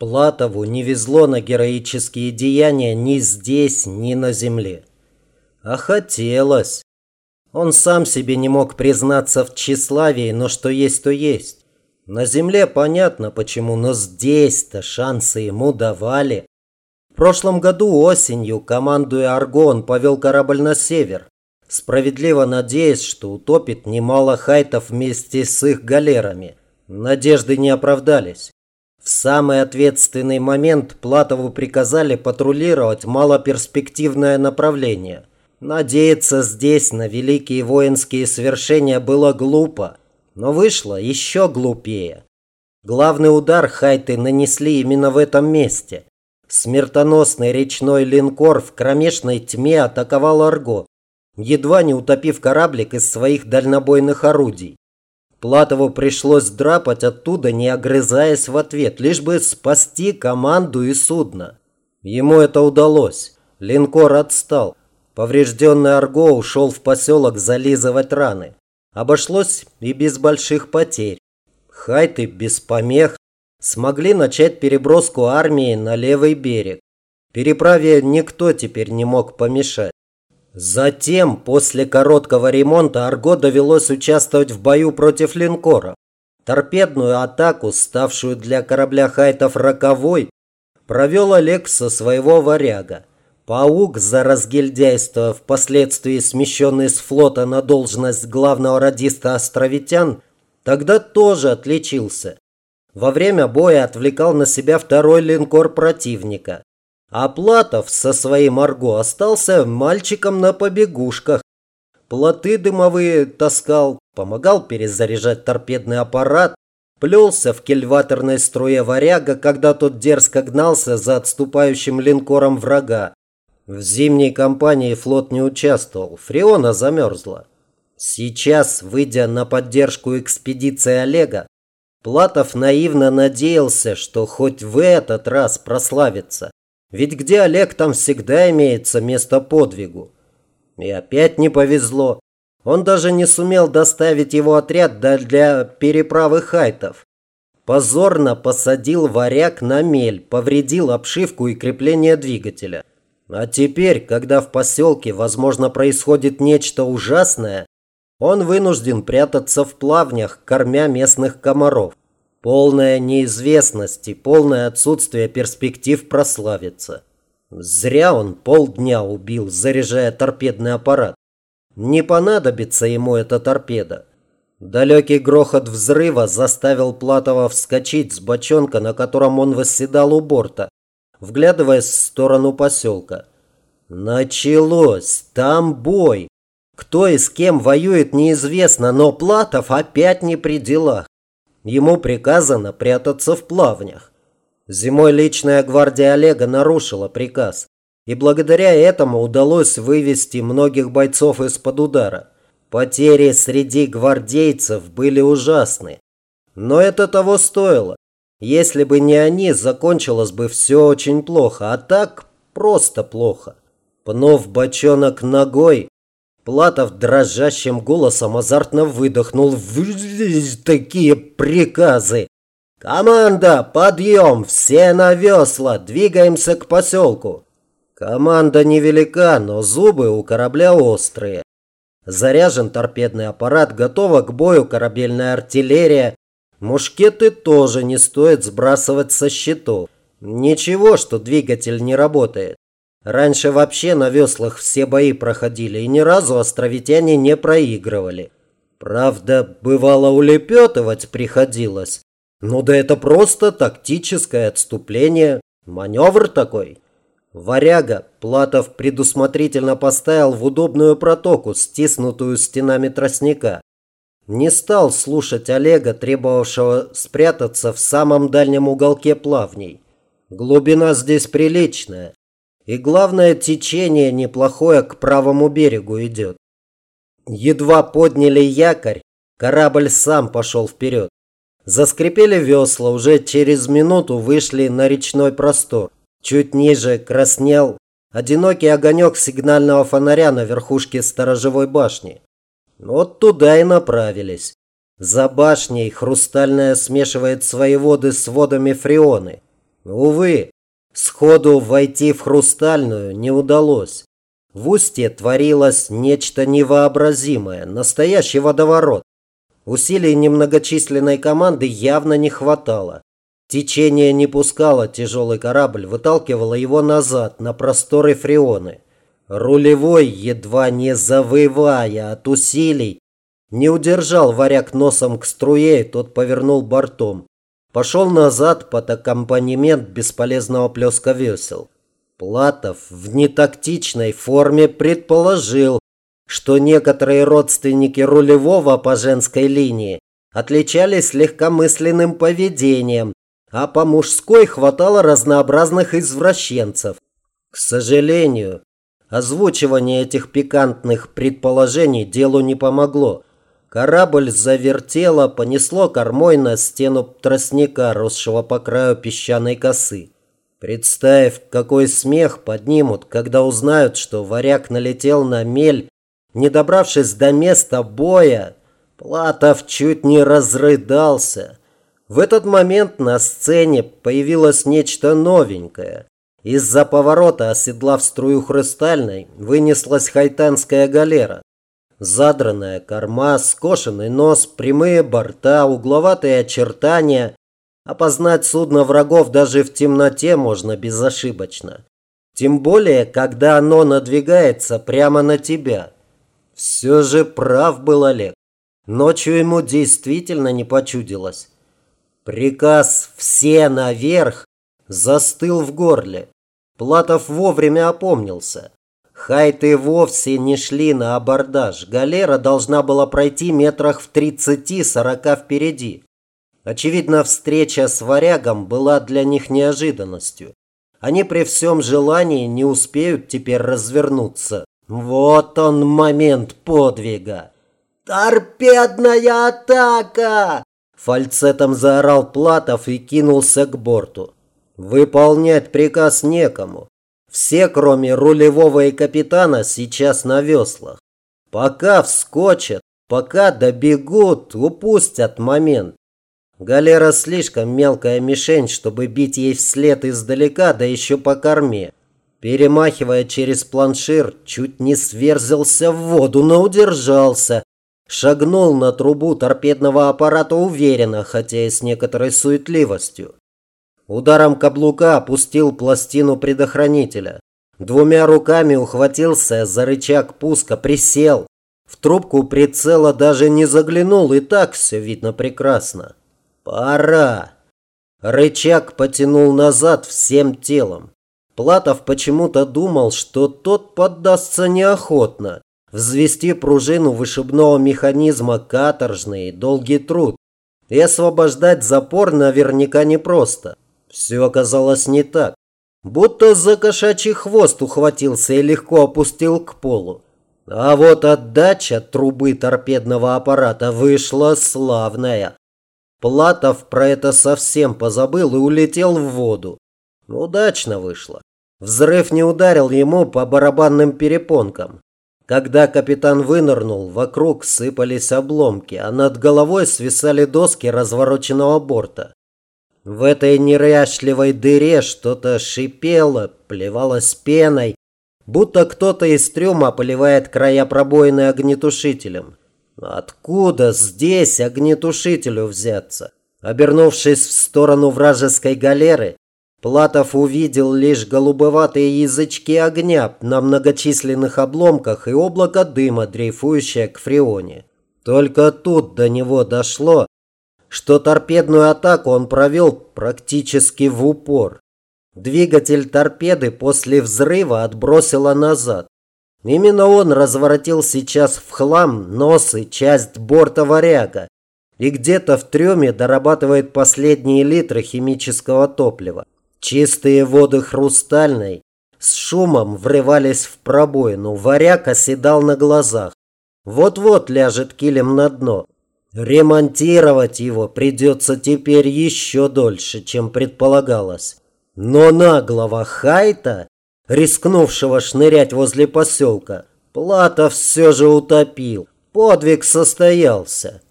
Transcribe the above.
Платову не везло на героические деяния ни здесь, ни на земле. А хотелось. Он сам себе не мог признаться в тщеславии, но что есть, то есть. На земле понятно почему, но здесь-то шансы ему давали. В прошлом году осенью, командуя Аргон, повел корабль на север, справедливо надеясь, что утопит немало хайтов вместе с их галерами. Надежды не оправдались. Самый ответственный момент Платову приказали патрулировать малоперспективное направление. Надеяться здесь на великие воинские свершения было глупо, но вышло еще глупее. Главный удар хайты нанесли именно в этом месте. Смертоносный речной линкор в кромешной тьме атаковал Арго, едва не утопив кораблик из своих дальнобойных орудий. Платову пришлось драпать оттуда, не огрызаясь в ответ, лишь бы спасти команду и судно. Ему это удалось. Линкор отстал. Поврежденный Арго ушел в поселок зализывать раны. Обошлось и без больших потерь. Хайты без помех смогли начать переброску армии на левый берег. Переправе никто теперь не мог помешать. Затем, после короткого ремонта, Арго довелось участвовать в бою против линкора. Торпедную атаку, ставшую для корабля хайтов роковой, провел Олег со своего варяга. Паук за разгильдяйство, впоследствии смещенный с флота на должность главного радиста островитян, тогда тоже отличился. Во время боя отвлекал на себя второй линкор противника. А Платов со своим арго остался мальчиком на побегушках. Плоты дымовые таскал, помогал перезаряжать торпедный аппарат, плелся в кельваторной струе варяга, когда тот дерзко гнался за отступающим линкором врага. В зимней кампании флот не участвовал, Фреона замерзла. Сейчас, выйдя на поддержку экспедиции Олега, Платов наивно надеялся, что хоть в этот раз прославится. Ведь где Олег, там всегда имеется место подвигу. И опять не повезло. Он даже не сумел доставить его отряд для переправы хайтов. Позорно посадил варяг на мель, повредил обшивку и крепление двигателя. А теперь, когда в поселке, возможно, происходит нечто ужасное, он вынужден прятаться в плавнях, кормя местных комаров. Полная неизвестность и полное отсутствие перспектив прославиться. Зря он полдня убил, заряжая торпедный аппарат. Не понадобится ему эта торпеда. Далекий грохот взрыва заставил Платова вскочить с бочонка, на котором он восседал у борта, вглядываясь в сторону поселка. Началось! Там бой! Кто и с кем воюет, неизвестно, но Платов опять не при делах. Ему приказано прятаться в плавнях. Зимой личная гвардия Олега нарушила приказ. И благодаря этому удалось вывести многих бойцов из-под удара. Потери среди гвардейцев были ужасны. Но это того стоило. Если бы не они, закончилось бы все очень плохо. А так просто плохо. Пнув бочонок ногой, Платов дрожащим голосом азартно выдохнул. Такие приказы. «Команда, подъем! Все на весла! Двигаемся к поселку!» Команда невелика, но зубы у корабля острые. Заряжен торпедный аппарат, готова к бою корабельная артиллерия. Мушкеты тоже не стоит сбрасывать со счетов. Ничего, что двигатель не работает. Раньше вообще на веслах все бои проходили, и ни разу островитяне не проигрывали. Правда, бывало улепетывать приходилось. Ну да это просто тактическое отступление, маневр такой. Варяга Платов предусмотрительно поставил в удобную протоку, стиснутую стенами тростника. Не стал слушать Олега, требовавшего спрятаться в самом дальнем уголке плавней. Глубина здесь приличная. И главное, течение неплохое к правому берегу идет. Едва подняли якорь, корабль сам пошел вперед. Заскрипели весла, уже через минуту вышли на речной простор. Чуть ниже краснел одинокий огонек сигнального фонаря на верхушке сторожевой башни. Вот туда и направились. За башней хрустальная смешивает свои воды с водами Фреоны. Увы, сходу войти в хрустальную не удалось. В устье творилось нечто невообразимое, настоящий водоворот. Усилий немногочисленной команды явно не хватало. Течение не пускало тяжелый корабль, выталкивало его назад, на просторы Фреоны. Рулевой, едва не завывая от усилий, не удержал варяг носом к струе, и тот повернул бортом. Пошел назад под аккомпанемент бесполезного плеска весел. Платов в нетактичной форме предположил, что некоторые родственники рулевого по женской линии отличались легкомысленным поведением, а по мужской хватало разнообразных извращенцев. К сожалению, озвучивание этих пикантных предположений делу не помогло. Корабль завертело, понесло кормой на стену тростника, росшего по краю песчаной косы. Представив, какой смех поднимут, когда узнают, что варяг налетел на мель, не добравшись до места боя, Платов чуть не разрыдался. В этот момент на сцене появилось нечто новенькое. Из-за поворота, оседлав струю хрустальной, вынеслась хайтанская галера. Задранная корма, скошенный нос, прямые борта, угловатые очертания, Опознать судно врагов даже в темноте можно безошибочно. Тем более, когда оно надвигается прямо на тебя. Все же прав был Олег. Ночью ему действительно не почудилось. Приказ «все наверх» застыл в горле. Платов вовремя опомнился. Хайты вовсе не шли на абордаж. Галера должна была пройти метрах в 30-40 впереди. Очевидно, встреча с варягом была для них неожиданностью. Они при всем желании не успеют теперь развернуться. Вот он момент подвига. «Торпедная атака!» Фальцетом заорал Платов и кинулся к борту. Выполнять приказ некому. Все, кроме рулевого и капитана, сейчас на веслах. Пока вскочат, пока добегут, упустят момент. Галера слишком мелкая мишень, чтобы бить ей вслед издалека, да еще по корме. Перемахивая через планшир, чуть не сверзился в воду, но удержался. Шагнул на трубу торпедного аппарата уверенно, хотя и с некоторой суетливостью. Ударом каблука опустил пластину предохранителя. Двумя руками ухватился за рычаг пуска, присел. В трубку прицела даже не заглянул, и так все видно прекрасно. «Пора!» Рычаг потянул назад всем телом. Платов почему-то думал, что тот поддастся неохотно. Взвести пружину вышибного механизма каторжный долгий труд. И освобождать запор наверняка непросто. Все оказалось не так. Будто за кошачий хвост ухватился и легко опустил к полу. А вот отдача трубы торпедного аппарата вышла славная. Платов про это совсем позабыл и улетел в воду. Удачно вышло. Взрыв не ударил ему по барабанным перепонкам. Когда капитан вынырнул, вокруг сыпались обломки, а над головой свисали доски развороченного борта. В этой неряшливой дыре что-то шипело, плевалось пеной, будто кто-то из трюма поливает края пробоины огнетушителем. Откуда здесь огнетушителю взяться? Обернувшись в сторону вражеской галеры, Платов увидел лишь голубоватые язычки огня на многочисленных обломках и облако дыма, дрейфующее к фреоне. Только тут до него дошло, что торпедную атаку он провел практически в упор. Двигатель торпеды после взрыва отбросило назад. Именно он разворотил сейчас в хлам нос и часть борта варяга и где-то в трюме дорабатывает последние литры химического топлива. Чистые воды хрустальной с шумом врывались в пробоину, варяг оседал на глазах. Вот-вот ляжет килем на дно. Ремонтировать его придется теперь еще дольше, чем предполагалось. Но наглого Хайта рискнувшего шнырять возле поселка, Платов все же утопил. Подвиг состоялся.